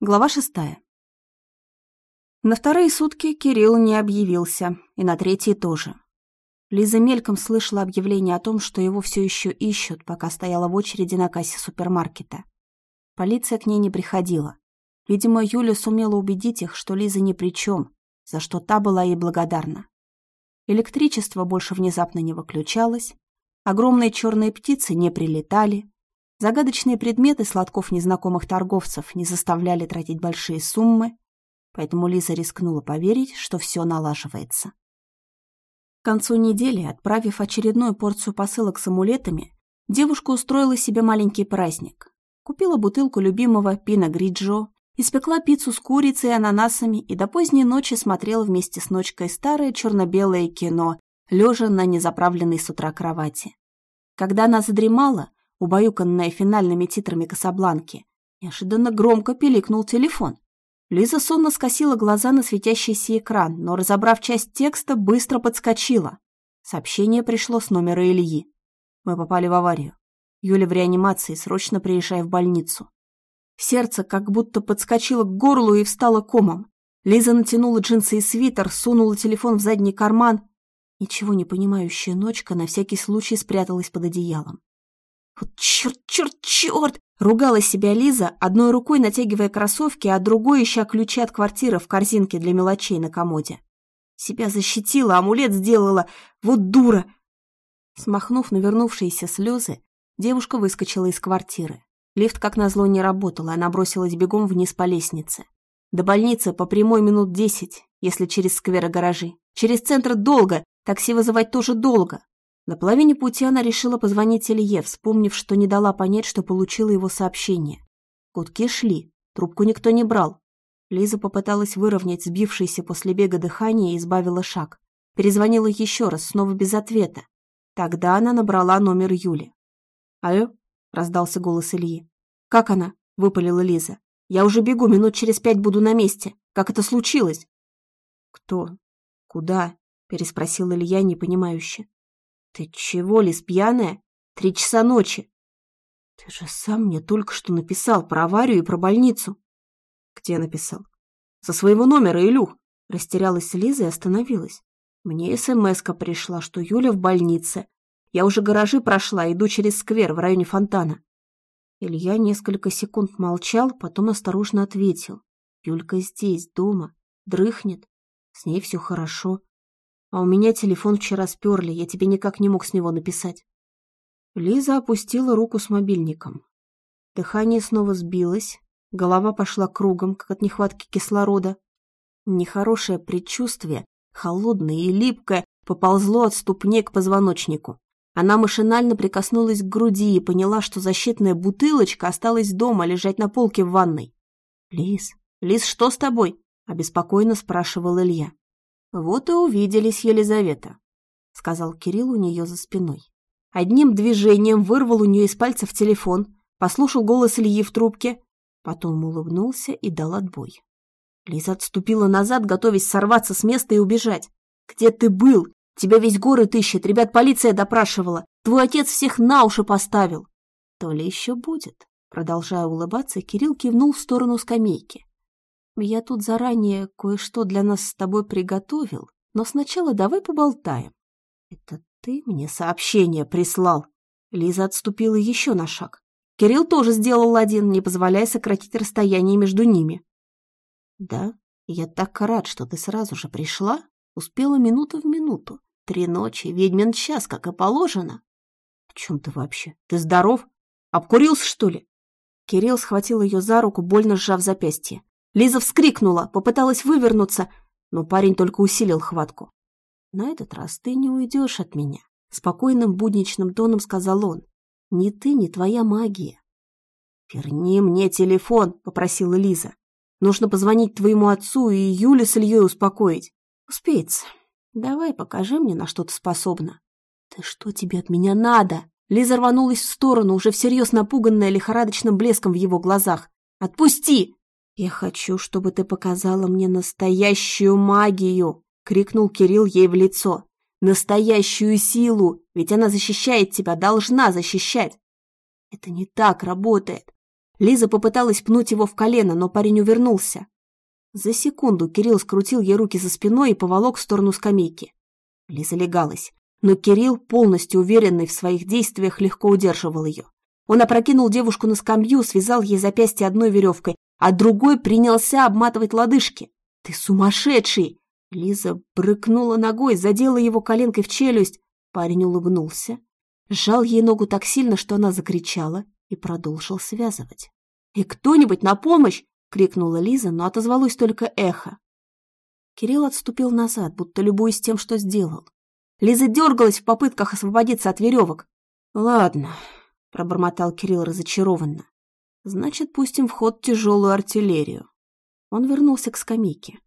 Глава шестая. На вторые сутки Кирилл не объявился, и на третьи тоже. Лиза мельком слышала объявление о том, что его все еще ищут, пока стояла в очереди на кассе супермаркета. Полиция к ней не приходила. Видимо, Юля сумела убедить их, что Лиза ни при чем, за что та была ей благодарна. Электричество больше внезапно не выключалось, огромные черные птицы не прилетали, Загадочные предметы сладков незнакомых торговцев не заставляли тратить большие суммы, поэтому Лиза рискнула поверить, что все налаживается. К концу недели, отправив очередную порцию посылок с амулетами, девушка устроила себе маленький праздник. Купила бутылку любимого пино гриджо, испекла пиццу с курицей и ананасами и до поздней ночи смотрела вместе с ночкой старое черно-белое кино, лежа на незаправленной с утра кровати. Когда она задремала, убаюканная финальными титрами Касабланки, неожиданно громко пиликнул телефон. Лиза сонно скосила глаза на светящийся экран, но, разобрав часть текста, быстро подскочила. Сообщение пришло с номера Ильи. Мы попали в аварию. Юля в реанимации, срочно приезжай в больницу. Сердце как будто подскочило к горлу и встало комом. Лиза натянула джинсы и свитер, сунула телефон в задний карман. Ничего не понимающая ночка на всякий случай спряталась под одеялом. Вот черт, черт, черт! Ругала себя Лиза, одной рукой натягивая кроссовки, а другой ища ключи от квартиры в корзинке для мелочей на комоде. Себя защитила, амулет сделала. Вот дура! Смахнув навернувшиеся слезы, девушка выскочила из квартиры. Лифт, как назло, не работал, и она бросилась бегом вниз по лестнице. До больницы по прямой минут десять, если через скверы гаражи. Через центр долго, такси вызывать тоже долго. На половине пути она решила позвонить Илье, вспомнив, что не дала понять, что получила его сообщение. Гудки шли, трубку никто не брал. Лиза попыталась выровнять сбившееся после бега дыхание и избавила шаг. Перезвонила еще раз, снова без ответа. Тогда она набрала номер Юли. «Алло?» — раздался голос Ильи. «Как она?» — выпалила Лиза. «Я уже бегу, минут через пять буду на месте. Как это случилось?» «Кто? Куда?» — переспросил Илья непонимающе. «Ты чего, Лис, пьяная? Три часа ночи!» «Ты же сам мне только что написал про аварию и про больницу!» «Где написал?» «Со своего номера, Илюх!» Растерялась Лиза и остановилась. Мне смс пришла, что Юля в больнице. Я уже гаражи прошла, иду через сквер в районе фонтана. Илья несколько секунд молчал, потом осторожно ответил. Юлька здесь, дома, дрыхнет. С ней все хорошо. А у меня телефон вчера сперли, я тебе никак не мог с него написать. Лиза опустила руку с мобильником. Дыхание снова сбилось, голова пошла кругом, как от нехватки кислорода. Нехорошее предчувствие, холодное и липкое, поползло от ступней к позвоночнику. Она машинально прикоснулась к груди и поняла, что защитная бутылочка осталась дома, лежать на полке в ванной. «Лиз, Лиз, что с тобой?» – обеспокоенно спрашивал Илья. «Вот и увиделись, Елизавета», — сказал Кирилл у нее за спиной. Одним движением вырвал у нее из пальцев телефон, послушал голос Ильи в трубке, потом улыбнулся и дал отбой. Лиза отступила назад, готовясь сорваться с места и убежать. «Где ты был? Тебя весь город ищет, ребят полиция допрашивала. Твой отец всех на уши поставил». «То ли еще будет?» Продолжая улыбаться, Кирилл кивнул в сторону скамейки. Я тут заранее кое-что для нас с тобой приготовил, но сначала давай поболтаем. Это ты мне сообщение прислал. Лиза отступила еще на шаг. Кирилл тоже сделал один, не позволяя сократить расстояние между ними. Да, я так рад, что ты сразу же пришла. Успела минуту в минуту. Три ночи, ведьмин час, как и положено. О чем ты вообще? Ты здоров? Обкурился, что ли? Кирилл схватил ее за руку, больно сжав запястье. Лиза вскрикнула, попыталась вывернуться, но парень только усилил хватку. «На этот раз ты не уйдешь от меня», — спокойным будничным тоном сказал он. «Ни ты, ни твоя магия». «Верни мне телефон», — попросила Лиза. «Нужно позвонить твоему отцу и Юле с Ильей успокоить». «Успеется. Давай покажи мне, на что ты способна». «Ты что тебе от меня надо?» Лиза рванулась в сторону, уже всерьез напуганная лихорадочным блеском в его глазах. «Отпусти!» «Я хочу, чтобы ты показала мне настоящую магию!» — крикнул Кирилл ей в лицо. «Настоящую силу! Ведь она защищает тебя, должна защищать!» «Это не так работает!» Лиза попыталась пнуть его в колено, но парень увернулся. За секунду Кирилл скрутил ей руки за спиной и поволок в сторону скамейки. Лиза легалась, но Кирилл, полностью уверенный в своих действиях, легко удерживал ее. Он опрокинул девушку на скамью, связал ей запястье одной веревкой, а другой принялся обматывать лодыжки. «Ты сумасшедший!» Лиза брыкнула ногой, задела его коленкой в челюсть. Парень улыбнулся, сжал ей ногу так сильно, что она закричала и продолжил связывать. «И кто-нибудь на помощь!» — крикнула Лиза, но отозвалось только эхо. Кирилл отступил назад, будто любуясь тем, что сделал. Лиза дергалась в попытках освободиться от веревок. «Ладно», — пробормотал Кирилл разочарованно. «Значит, пустим в ход тяжелую артиллерию». Он вернулся к скамейке.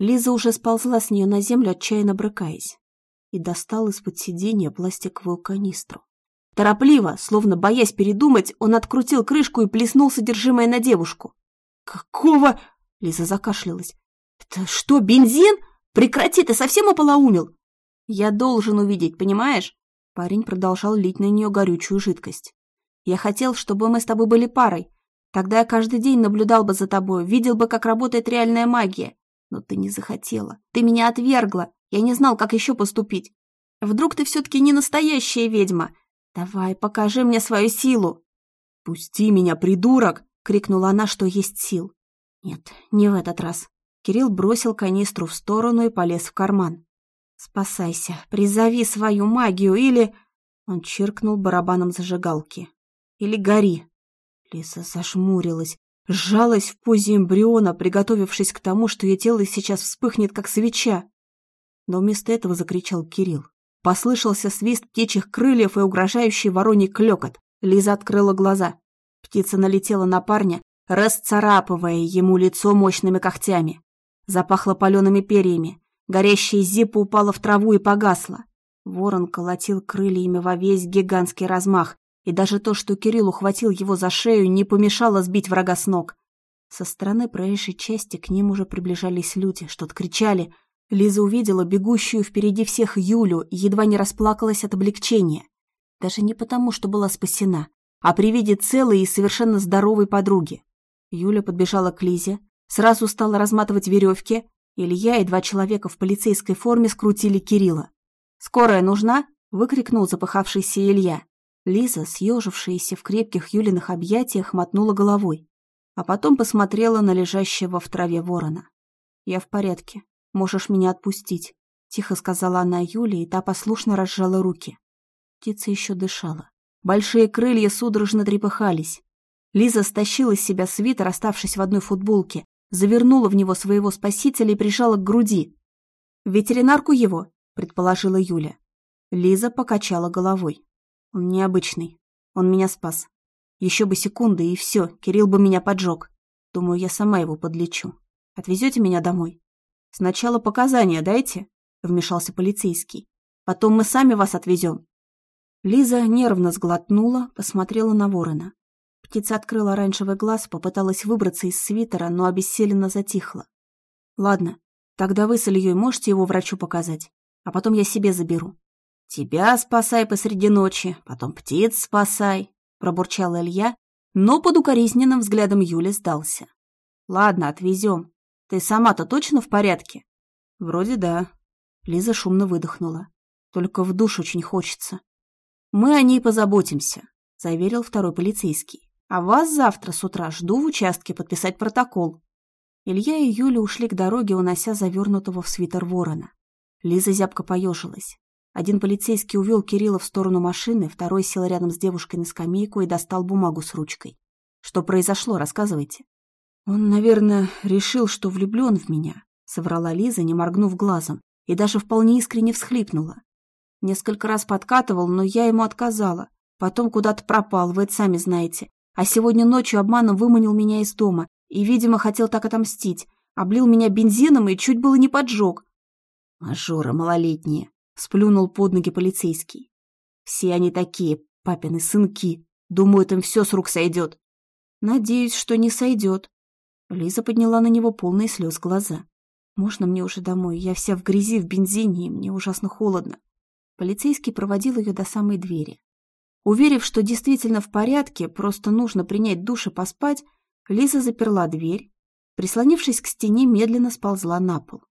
Лиза уже сползла с нее на землю, отчаянно брыкаясь, и достал из-под сиденья пластиковую канистру. Торопливо, словно боясь передумать, он открутил крышку и плеснул содержимое на девушку. «Какого?» — Лиза закашлялась. «Это что, бензин? Прекрати, ты совсем ополоумил?» «Я должен увидеть, понимаешь?» Парень продолжал лить на нее горючую жидкость. «Я хотел, чтобы мы с тобой были парой. Тогда я каждый день наблюдал бы за тобой, видел бы, как работает реальная магия. Но ты не захотела. Ты меня отвергла. Я не знал, как еще поступить. Вдруг ты все-таки не настоящая ведьма? Давай, покажи мне свою силу. «Пусти меня, придурок!» — крикнула она, что есть сил. Нет, не в этот раз. Кирилл бросил канистру в сторону и полез в карман. «Спасайся, призови свою магию или...» Он чиркнул барабаном зажигалки. «Или гори!» Лиса зашмурилась, сжалась в позе эмбриона, приготовившись к тому, что ее тело сейчас вспыхнет, как свеча. Но вместо этого закричал Кирилл. Послышался свист птичьих крыльев и угрожающий вороний клёкот. Лиза открыла глаза. Птица налетела на парня, расцарапывая ему лицо мощными когтями. Запахло палеными перьями. Горящая зипа упала в траву и погасла. Ворон колотил крыльями во весь гигантский размах, и даже то, что Кирилл ухватил его за шею, не помешало сбить врага с ног. Со стороны проезжей части к ним уже приближались люди, что-то кричали. Лиза увидела бегущую впереди всех Юлю и едва не расплакалась от облегчения. Даже не потому, что была спасена, а при виде целой и совершенно здоровой подруги. Юля подбежала к Лизе, сразу стала разматывать веревки. Илья и два человека в полицейской форме скрутили Кирилла. «Скорая нужна?» — выкрикнул запыхавшийся Илья. Лиза, съежившаяся в крепких Юлиных объятиях, мотнула головой, а потом посмотрела на лежащего в траве ворона. «Я в порядке. Можешь меня отпустить», — тихо сказала она Юле, и та послушно разжала руки. Птица еще дышала. Большие крылья судорожно трепыхались. Лиза стащила с себя свитер, оставшись в одной футболке, завернула в него своего спасителя и прижала к груди. «В ветеринарку его», — предположила Юля. Лиза покачала головой. Он необычный. Он меня спас. Еще бы секунды, и все, Кирилл бы меня поджег. Думаю, я сама его подлечу. Отвезете меня домой? Сначала показания дайте, вмешался полицейский. Потом мы сами вас отвезем. Лиза нервно сглотнула, посмотрела на ворона. Птица открыла оранжевый глаз, попыталась выбраться из свитера, но обессиленно затихла. «Ладно, тогда вы с Ильей можете его врачу показать, а потом я себе заберу. «Тебя спасай посреди ночи, потом птиц спасай», — пробурчал Илья, но под укоризненным взглядом Юли сдался. «Ладно, отвезем. Ты сама-то точно в порядке?» «Вроде да». Лиза шумно выдохнула. «Только в душ очень хочется». «Мы о ней позаботимся», — заверил второй полицейский. «А вас завтра с утра жду в участке подписать протокол». Илья и Юля ушли к дороге, унося завернутого в свитер ворона. Лиза зябко поежилась. Один полицейский увел Кирилла в сторону машины, второй сел рядом с девушкой на скамейку и достал бумагу с ручкой. «Что произошло, рассказывайте». «Он, наверное, решил, что влюблен в меня», — соврала Лиза, не моргнув глазом, и даже вполне искренне всхлипнула. Несколько раз подкатывал, но я ему отказала. Потом куда-то пропал, вы это сами знаете. А сегодня ночью обманом выманил меня из дома и, видимо, хотел так отомстить. Облил меня бензином и чуть было не поджег. Мажора малолетние. Сплюнул под ноги полицейский. Все они такие, папины сынки. Думают, им все с рук сойдет. Надеюсь, что не сойдет. Лиза подняла на него полные слез глаза. «Можно мне уже домой? Я вся в грязи, в бензине, и мне ужасно холодно». Полицейский проводил ее до самой двери. Уверив, что действительно в порядке, просто нужно принять душ и поспать, Лиза заперла дверь, прислонившись к стене, медленно сползла на пол.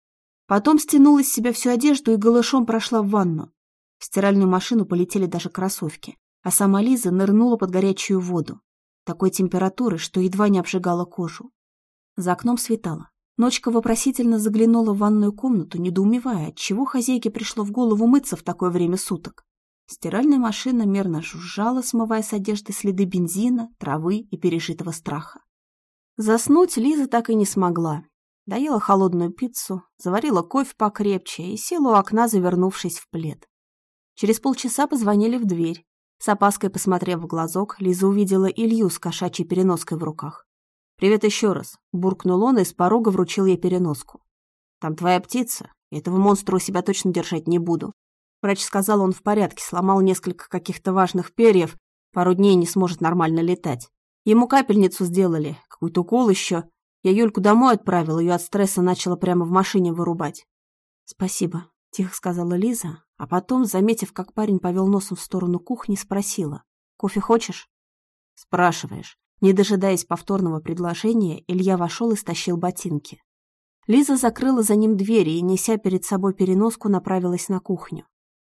Потом стянула с себя всю одежду и голышом прошла в ванну. В стиральную машину полетели даже кроссовки, а сама Лиза нырнула под горячую воду, такой температуры, что едва не обжигала кожу. За окном светало. Ночка вопросительно заглянула в ванную комнату, недоумевая, отчего хозяйке пришло в голову мыться в такое время суток. Стиральная машина мерно жужжала, смывая с одежды следы бензина, травы и пережитого страха. Заснуть Лиза так и не смогла. Доела холодную пиццу, заварила кофе покрепче и села у окна, завернувшись в плед. Через полчаса позвонили в дверь. С опаской посмотрев в глазок, Лиза увидела Илью с кошачьей переноской в руках. «Привет еще раз», — буркнул он и с порога вручил ей переноску. «Там твоя птица. Этого монстра у себя точно держать не буду». Врач сказал, он в порядке, сломал несколько каких-то важных перьев, пару дней не сможет нормально летать. Ему капельницу сделали, какой-то укол еще. Я Юльку домой отправил, ее от стресса начала прямо в машине вырубать. «Спасибо», — тихо сказала Лиза, а потом, заметив, как парень повел носом в сторону кухни, спросила. «Кофе хочешь?» «Спрашиваешь». Не дожидаясь повторного предложения, Илья вошел и стащил ботинки. Лиза закрыла за ним двери и, неся перед собой переноску, направилась на кухню.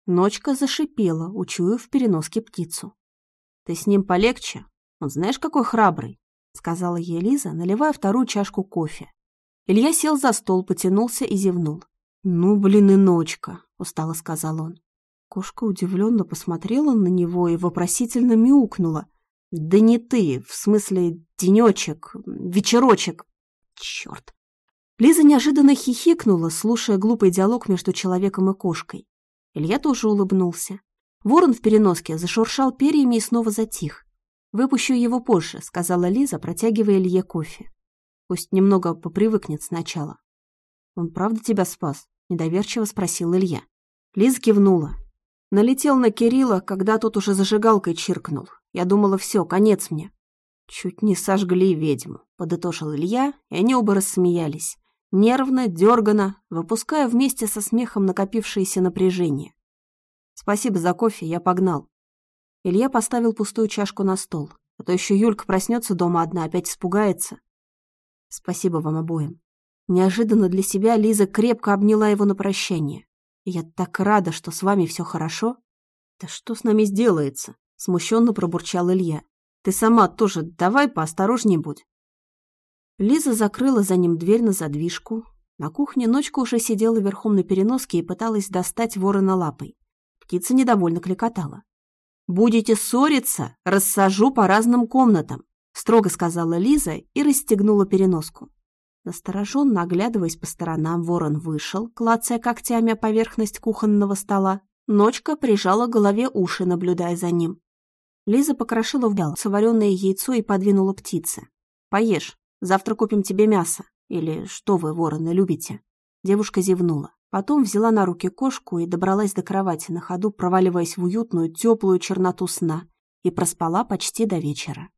Ночка зашипела, учуяв в переноске птицу. «Ты с ним полегче? Он знаешь, какой храбрый?» — сказала ей Лиза, наливая вторую чашку кофе. Илья сел за стол, потянулся и зевнул. «Ну, блин, и ночка», — устало сказал он. Кошка удивленно посмотрела на него и вопросительно мяукнула — да не ты, в смысле денечек, вечерочек. Черт. Лиза неожиданно хихикнула, слушая глупый диалог между человеком и кошкой. Илья тоже улыбнулся. Ворон в переноске зашуршал перьями и снова затих. «Выпущу его позже», — сказала Лиза, протягивая Илье кофе. «Пусть немного попривыкнет сначала». «Он правда тебя спас?» — недоверчиво спросил Илья. Лиза кивнула. Налетел на Кирилла, когда тот уже зажигалкой чиркнул. Я думала, все, конец мне. Чуть не сожгли ведьму, подытожил Илья, и они оба рассмеялись. Нервно, дергано, выпуская вместе со смехом накопившееся напряжение. Спасибо за кофе, я погнал. Илья поставил пустую чашку на стол, а то еще Юлька проснется дома одна, опять испугается. Спасибо вам обоим. Неожиданно для себя Лиза крепко обняла его на прощание. Я так рада, что с вами все хорошо. Да что с нами сделается? Смущенно пробурчал Илья. Ты сама тоже давай поосторожней будь. Лиза закрыла за ним дверь на задвижку. На кухне ночка уже сидела верхом на переноске и пыталась достать ворона лапой. Птица недовольно кликотала. «Будете ссориться, рассажу по разным комнатам», строго сказала Лиза и расстегнула переноску. Настороженно оглядываясь по сторонам, ворон вышел, клацая когтями о поверхность кухонного стола. Ночка прижала к голове уши, наблюдая за ним. Лиза покрошила в мясо вареное яйцо и подвинула птице. «Поешь, завтра купим тебе мясо. Или что вы, вороны, любите?» Девушка зевнула. Потом взяла на руки кошку и добралась до кровати на ходу, проваливаясь в уютную, теплую черноту сна, и проспала почти до вечера.